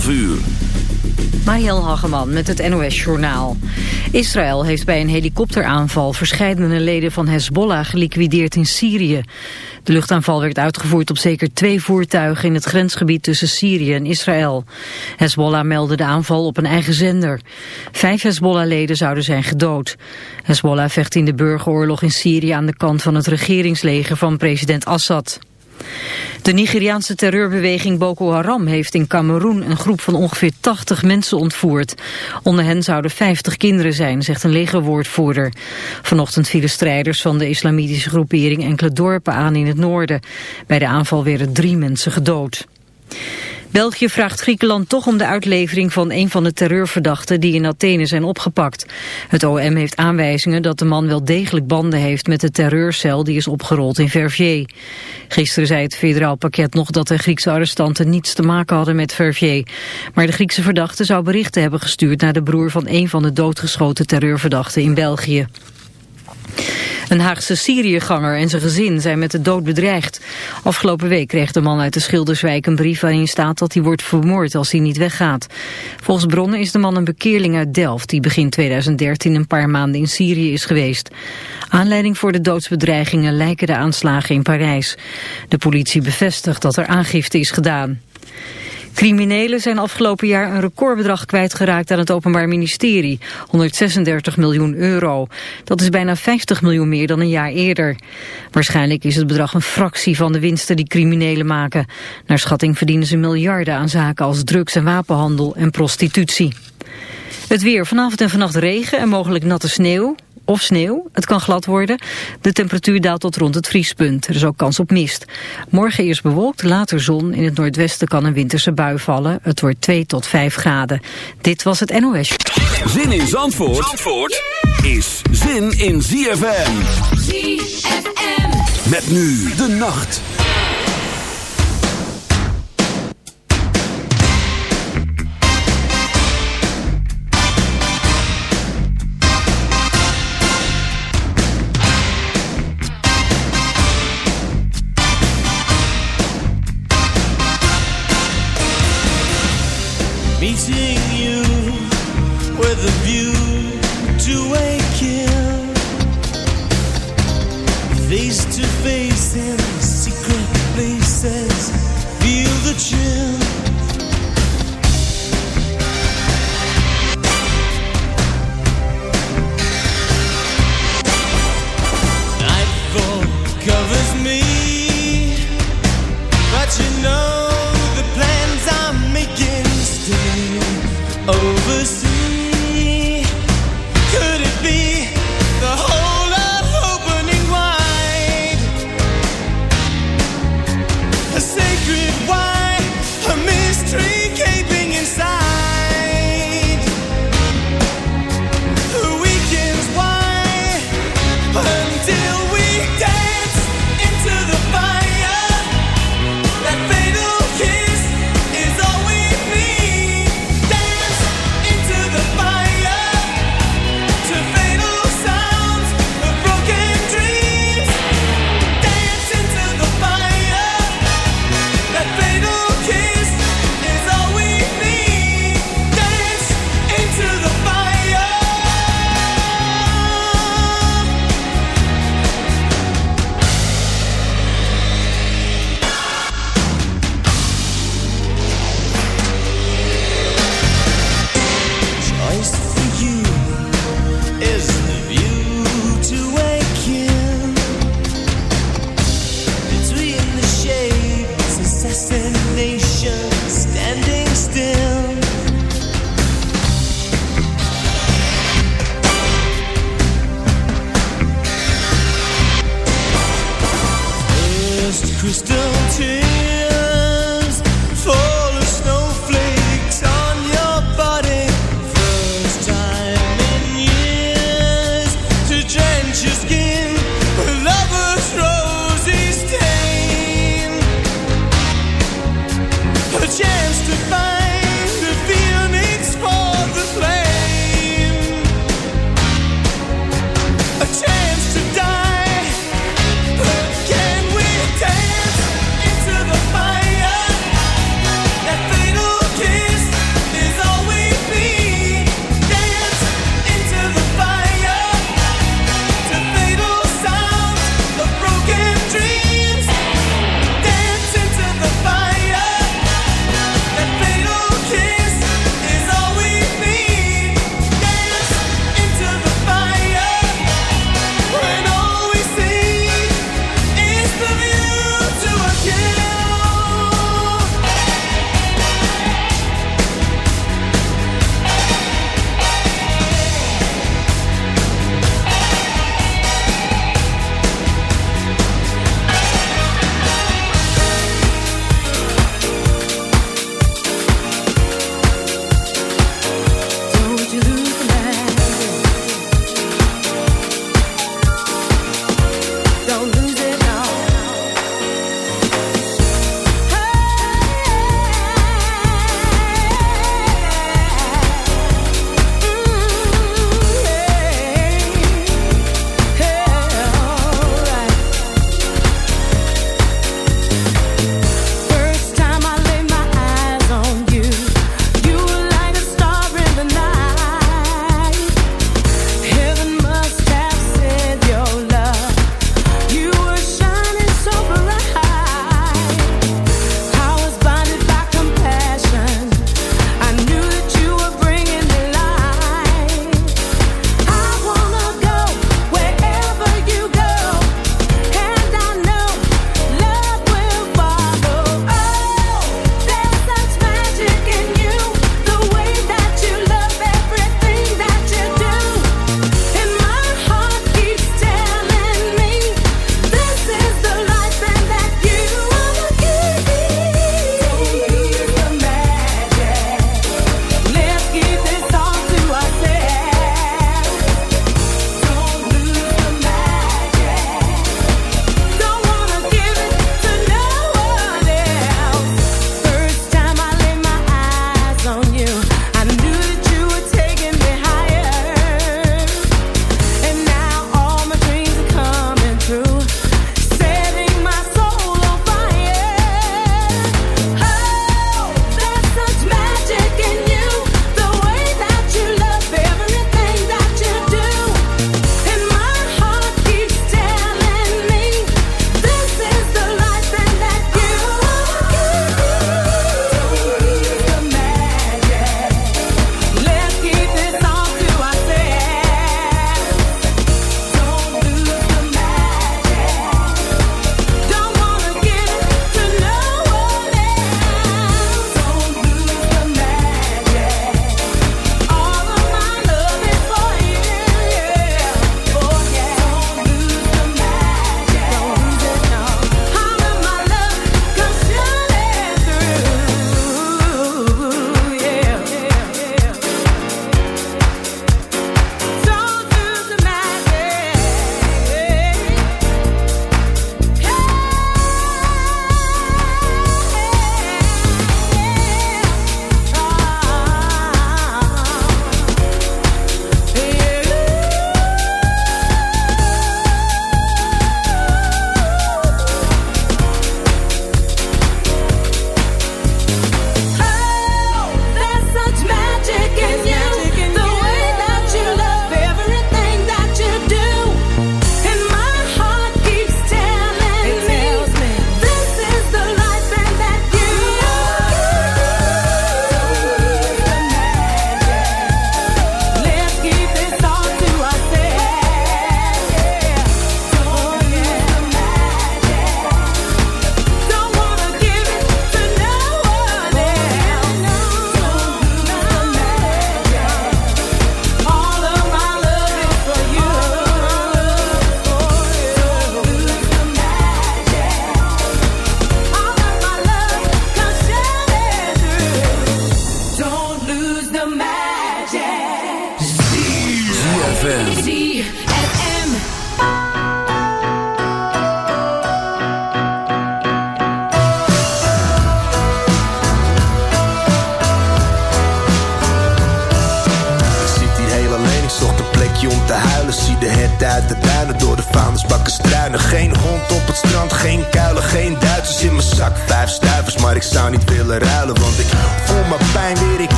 12 uur. Mariel Hageman met het NOS Journaal. Israël heeft bij een helikopteraanval verscheidene leden van Hezbollah geliquideerd in Syrië. De luchtaanval werd uitgevoerd op zeker twee voertuigen in het grensgebied tussen Syrië en Israël. Hezbollah meldde de aanval op een eigen zender. Vijf Hezbollah-leden zouden zijn gedood. Hezbollah vecht in de burgeroorlog in Syrië aan de kant van het regeringsleger van president Assad. De Nigeriaanse terreurbeweging Boko Haram heeft in Cameroen een groep van ongeveer 80 mensen ontvoerd. Onder hen zouden 50 kinderen zijn, zegt een legerwoordvoerder. Vanochtend vielen strijders van de islamitische groepering enkele dorpen aan in het noorden. Bij de aanval werden drie mensen gedood. België vraagt Griekenland toch om de uitlevering van een van de terreurverdachten die in Athene zijn opgepakt. Het OM heeft aanwijzingen dat de man wel degelijk banden heeft met de terreurcel die is opgerold in Verviers. Gisteren zei het federaal pakket nog dat de Griekse arrestanten niets te maken hadden met Verviers. Maar de Griekse verdachte zou berichten hebben gestuurd naar de broer van een van de doodgeschoten terreurverdachten in België. Een Haagse Syriëganger en zijn gezin zijn met de dood bedreigd. Afgelopen week kreeg de man uit de Schilderswijk een brief waarin staat dat hij wordt vermoord als hij niet weggaat. Volgens bronnen is de man een bekeerling uit Delft die begin 2013 een paar maanden in Syrië is geweest. Aanleiding voor de doodsbedreigingen lijken de aanslagen in Parijs. De politie bevestigt dat er aangifte is gedaan. Criminelen zijn afgelopen jaar een recordbedrag kwijtgeraakt aan het Openbaar Ministerie. 136 miljoen euro. Dat is bijna 50 miljoen meer dan een jaar eerder. Waarschijnlijk is het bedrag een fractie van de winsten die criminelen maken. Naar schatting verdienen ze miljarden aan zaken als drugs- en wapenhandel en prostitutie. Het weer vanavond en vannacht regen en mogelijk natte sneeuw of sneeuw. Het kan glad worden. De temperatuur daalt tot rond het vriespunt. Er is ook kans op mist. Morgen eerst bewolkt, later zon. In het noordwesten kan een winterse bui vallen. Het wordt 2 tot 5 graden. Dit was het NOS. Zin in Zandvoort, Zandvoort is zin in ZFM. ZFM. Met nu de nacht.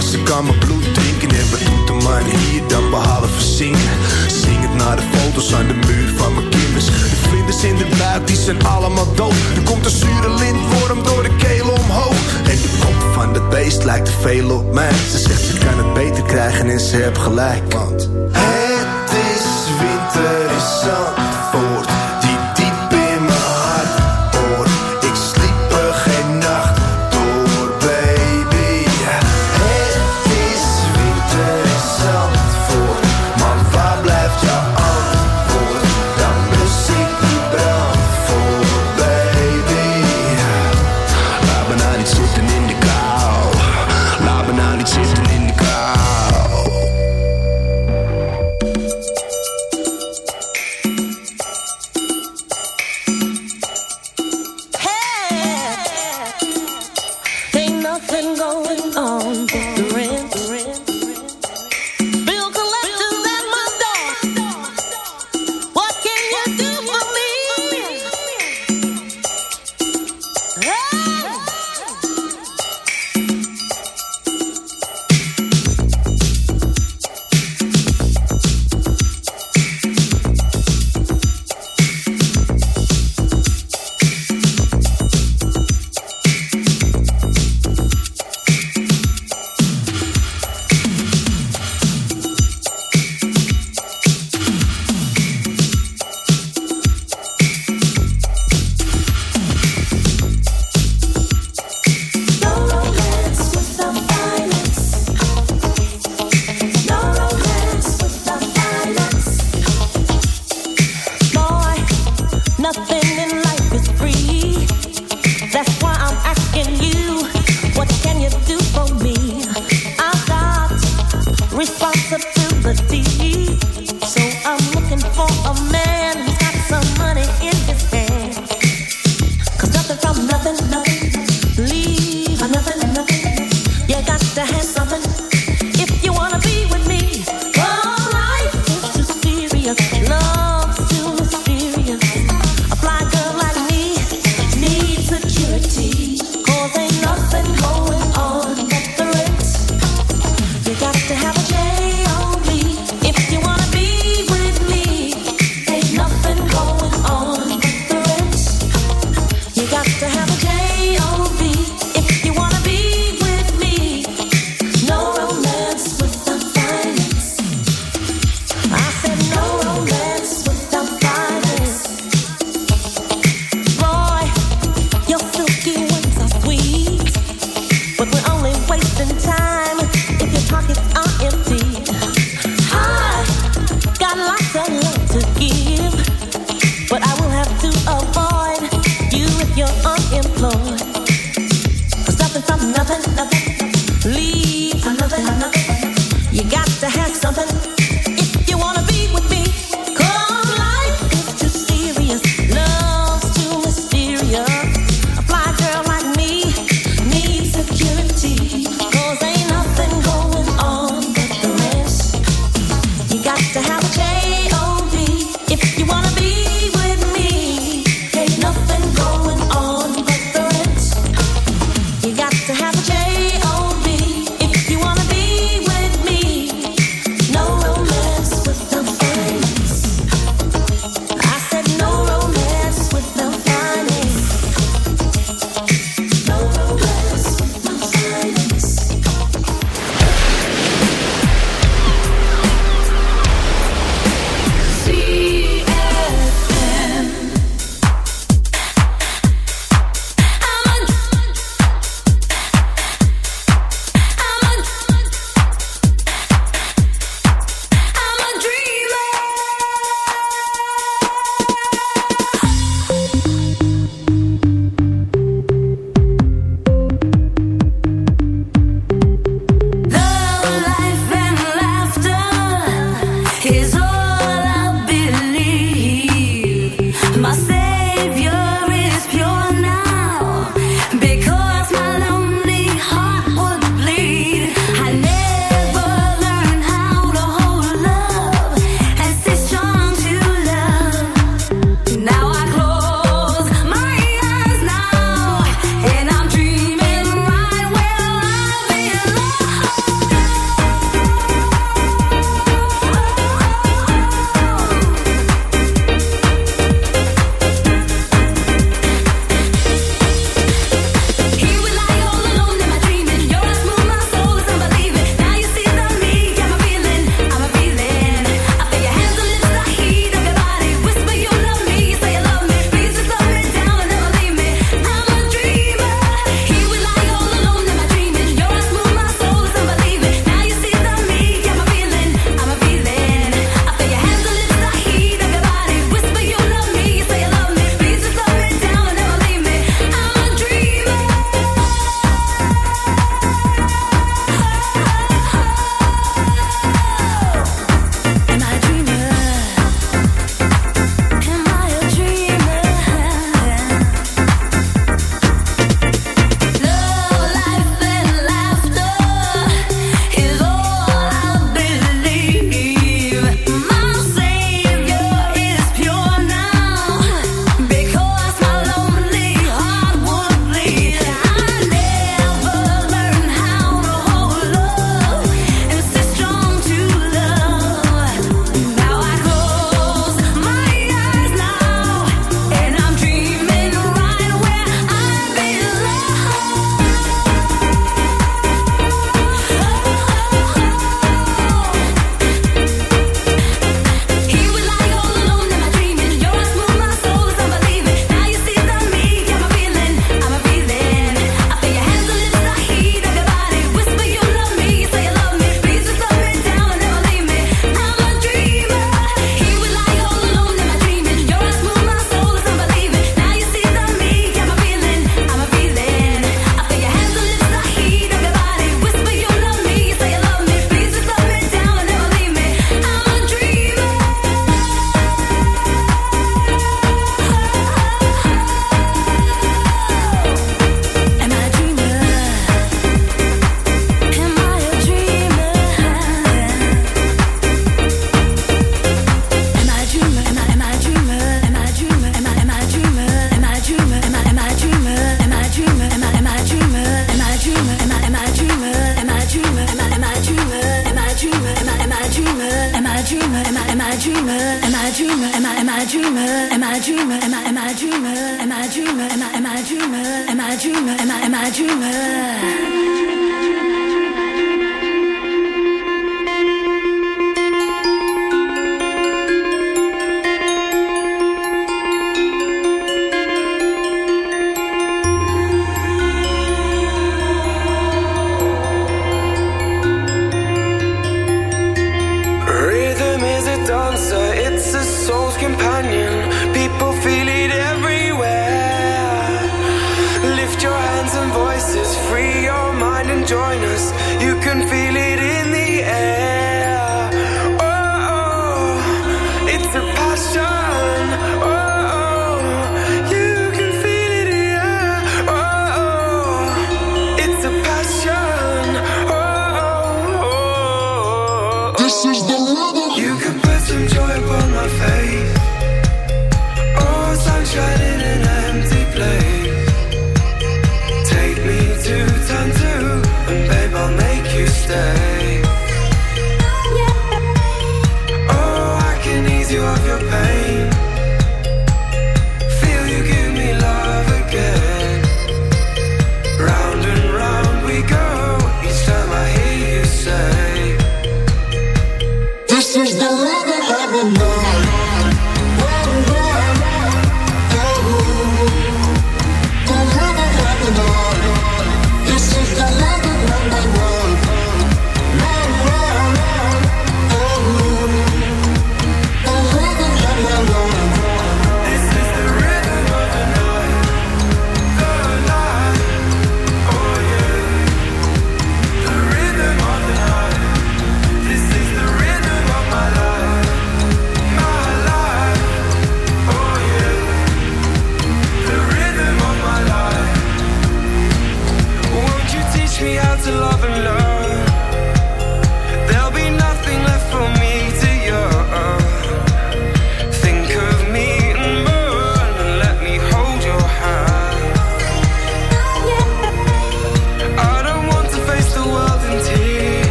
maar ze kan mijn bloed drinken. En wat doet de man hier dan behalve zingen? Zing het naar de foto's aan de muur van mijn kinders. De vlinders in de buik, die zijn allemaal dood. Er komt een zure lintworm door de keel omhoog. En de kop van dat beest lijkt te veel op mij. Ze zegt ze kan het beter krijgen en ze heeft gelijk.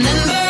remember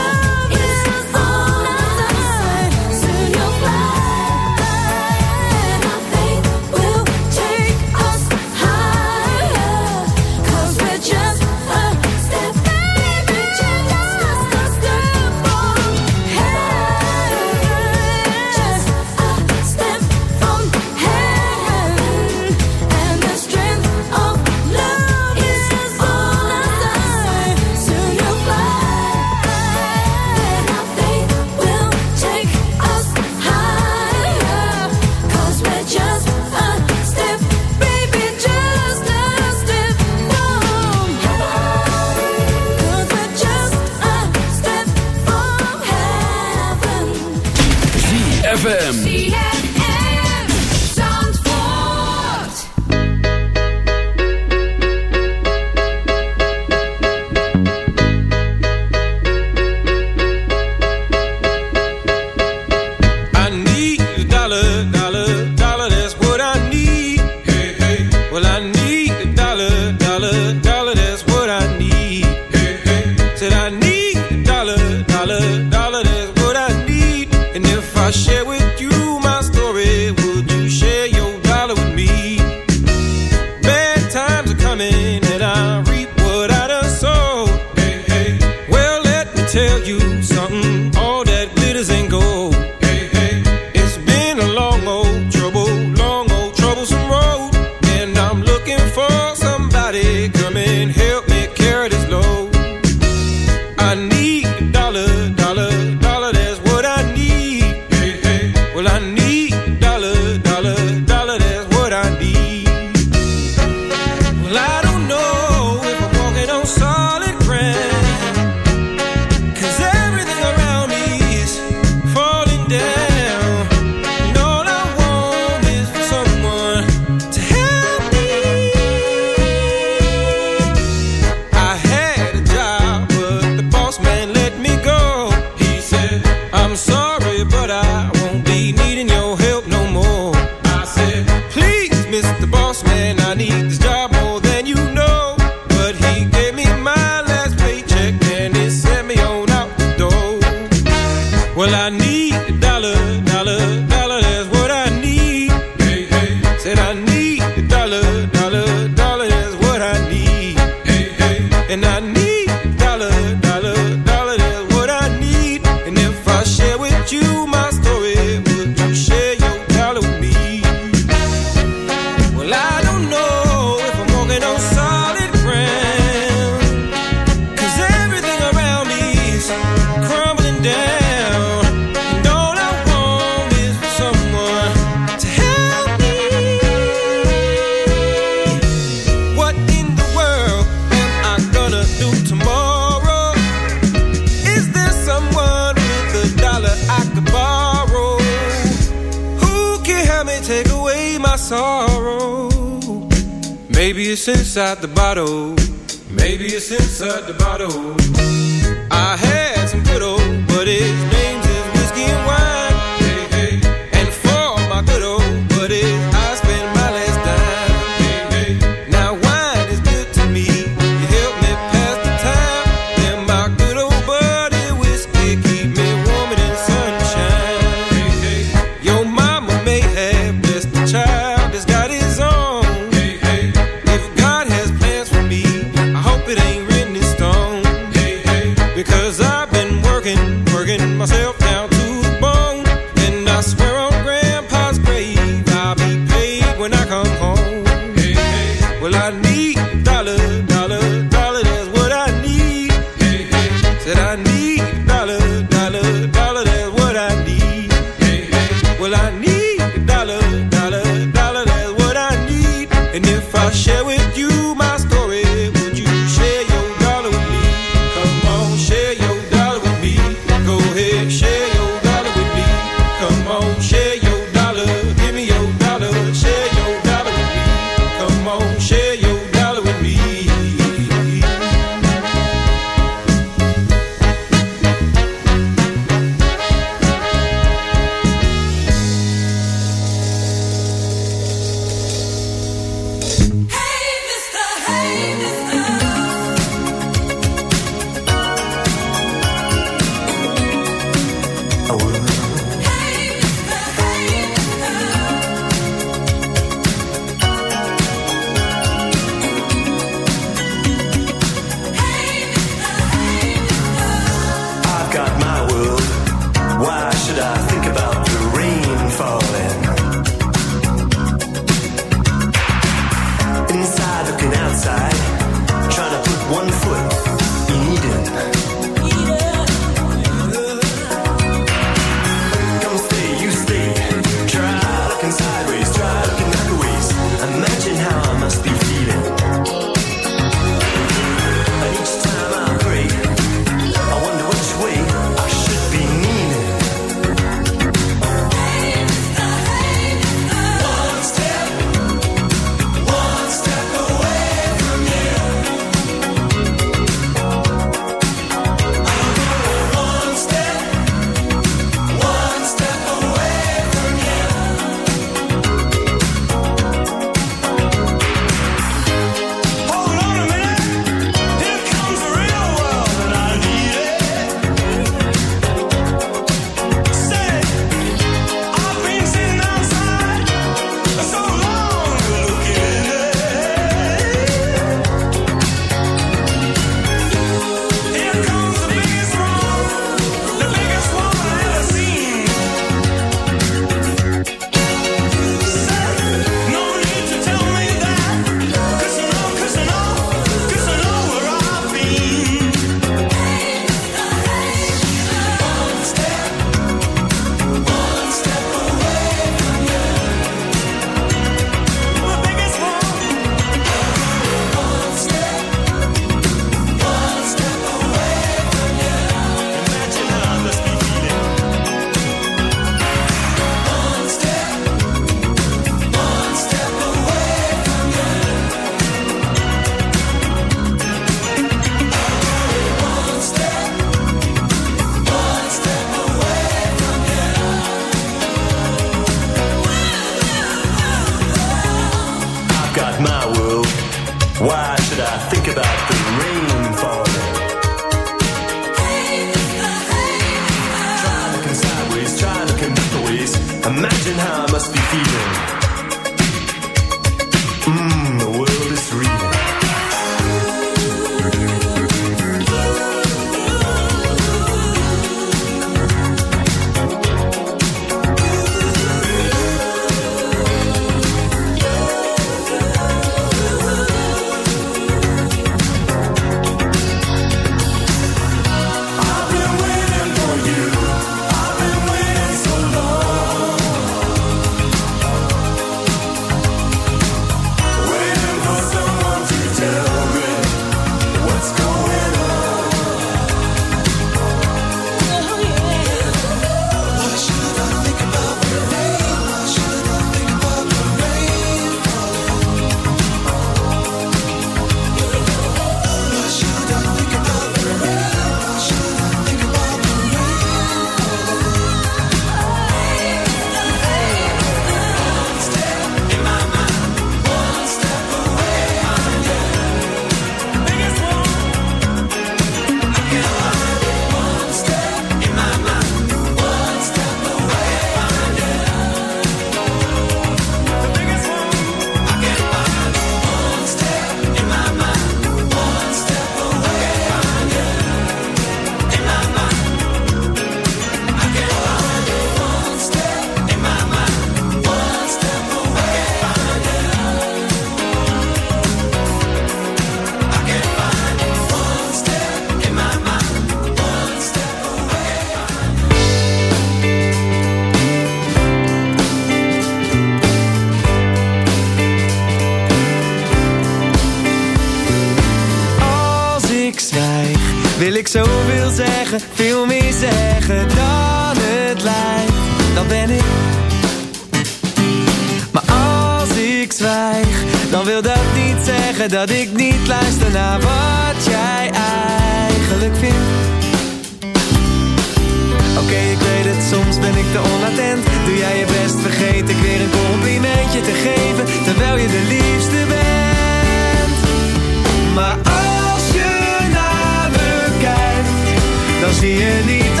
zie je niet.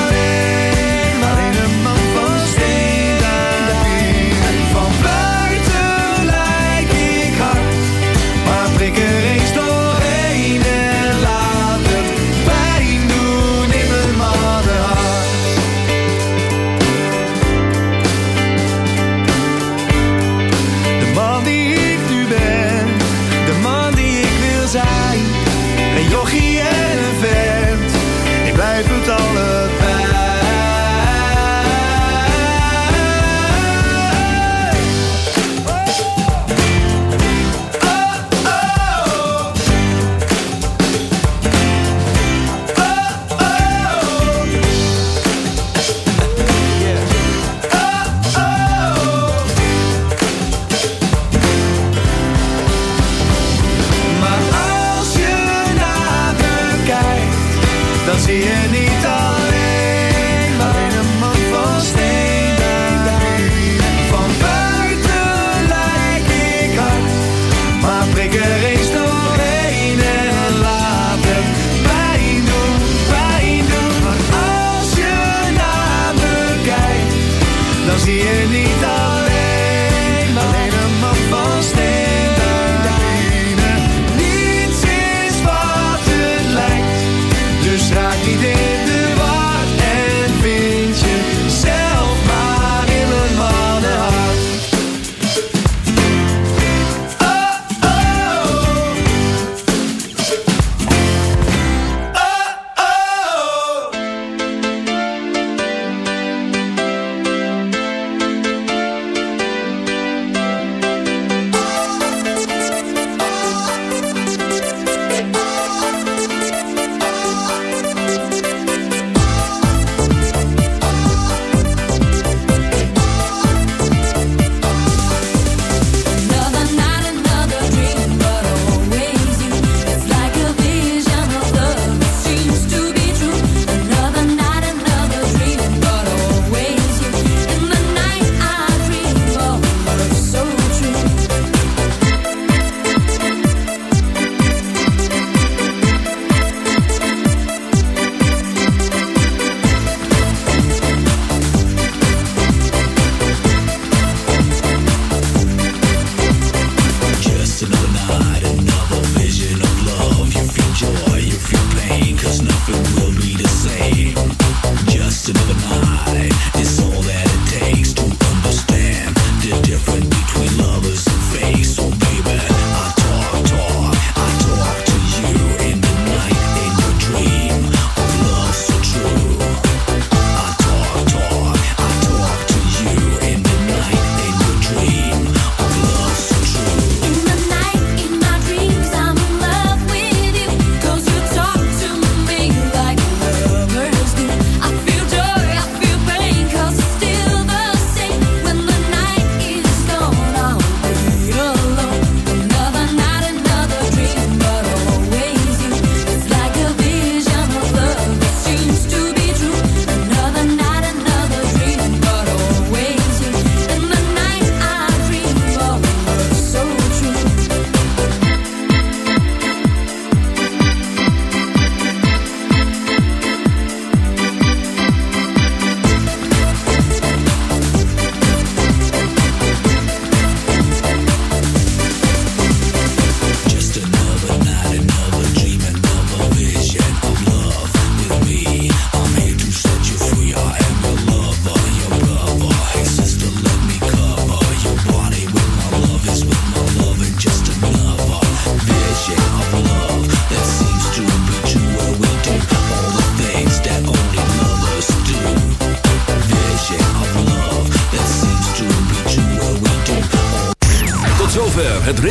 any